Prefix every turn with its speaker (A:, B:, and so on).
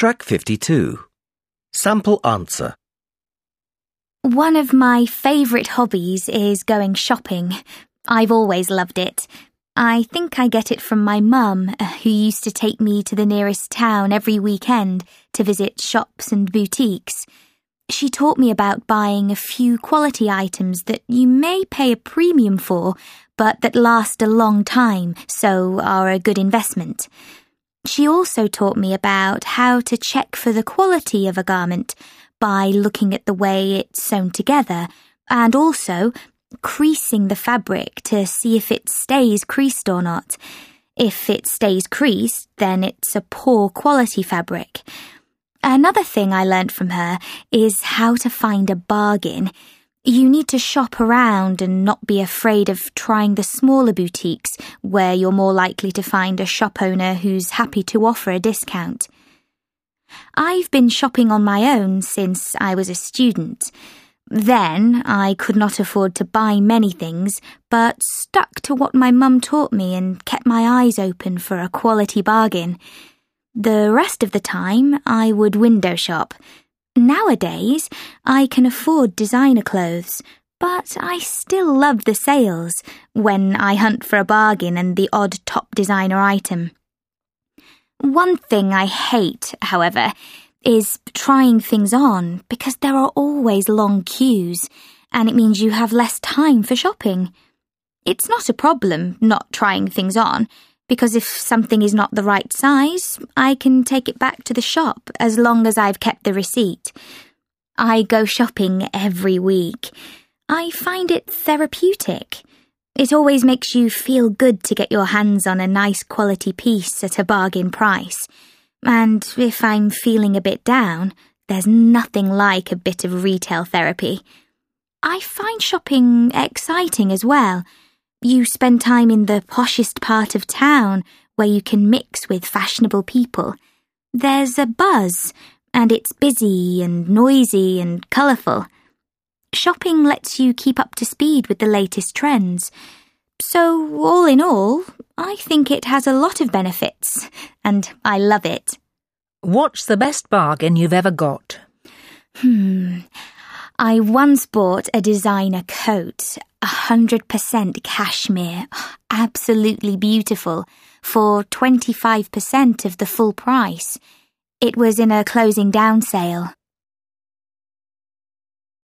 A: Track 52. Sample answer.
B: One of my favourite hobbies is going shopping. I've always loved it. I think I get it from my mum, uh, who used to take me to the nearest town every weekend to visit shops and boutiques. She taught me about buying a few quality items that you may pay a premium for, but that last a long time, so are a good investment. She also taught me about how to check for the quality of a garment by looking at the way it's sewn together and also creasing the fabric to see if it stays creased or not. If it stays creased, then it's a poor quality fabric. Another thing I learnt from her is how to find a bargain. You need to shop around and not be afraid of trying the smaller boutiques where you're more likely to find a shop owner who's happy to offer a discount. I've been shopping on my own since I was a student. Then I could not afford to buy many things, but stuck to what my mum taught me and kept my eyes open for a quality bargain. The rest of the time I would window shop. Nowadays, I can afford designer clothes, but I still love the sales when I hunt for a bargain and the odd top designer item. One thing I hate, however, is trying things on because there are always long queues and it means you have less time for shopping. It's not a problem not trying things on because if something is not the right size, I can take it back to the shop as long as I've kept the receipt. I go shopping every week. I find it therapeutic. It always makes you feel good to get your hands on a nice quality piece at a bargain price. And if I'm feeling a bit down, there's nothing like a bit of retail therapy. I find shopping exciting as well. You spend time in the poshest part of town where you can mix with fashionable people. There's a buzz, and it's busy and noisy and colourful. Shopping lets you keep up to speed with the latest trends. So, all in all, I think it has a lot of benefits, and I love it.
C: What's the best bargain you've ever got?
B: Hmm. I once bought a designer coat, 100% cashmere, absolutely beautiful, for 25% of the full price. It was in a closing down sale.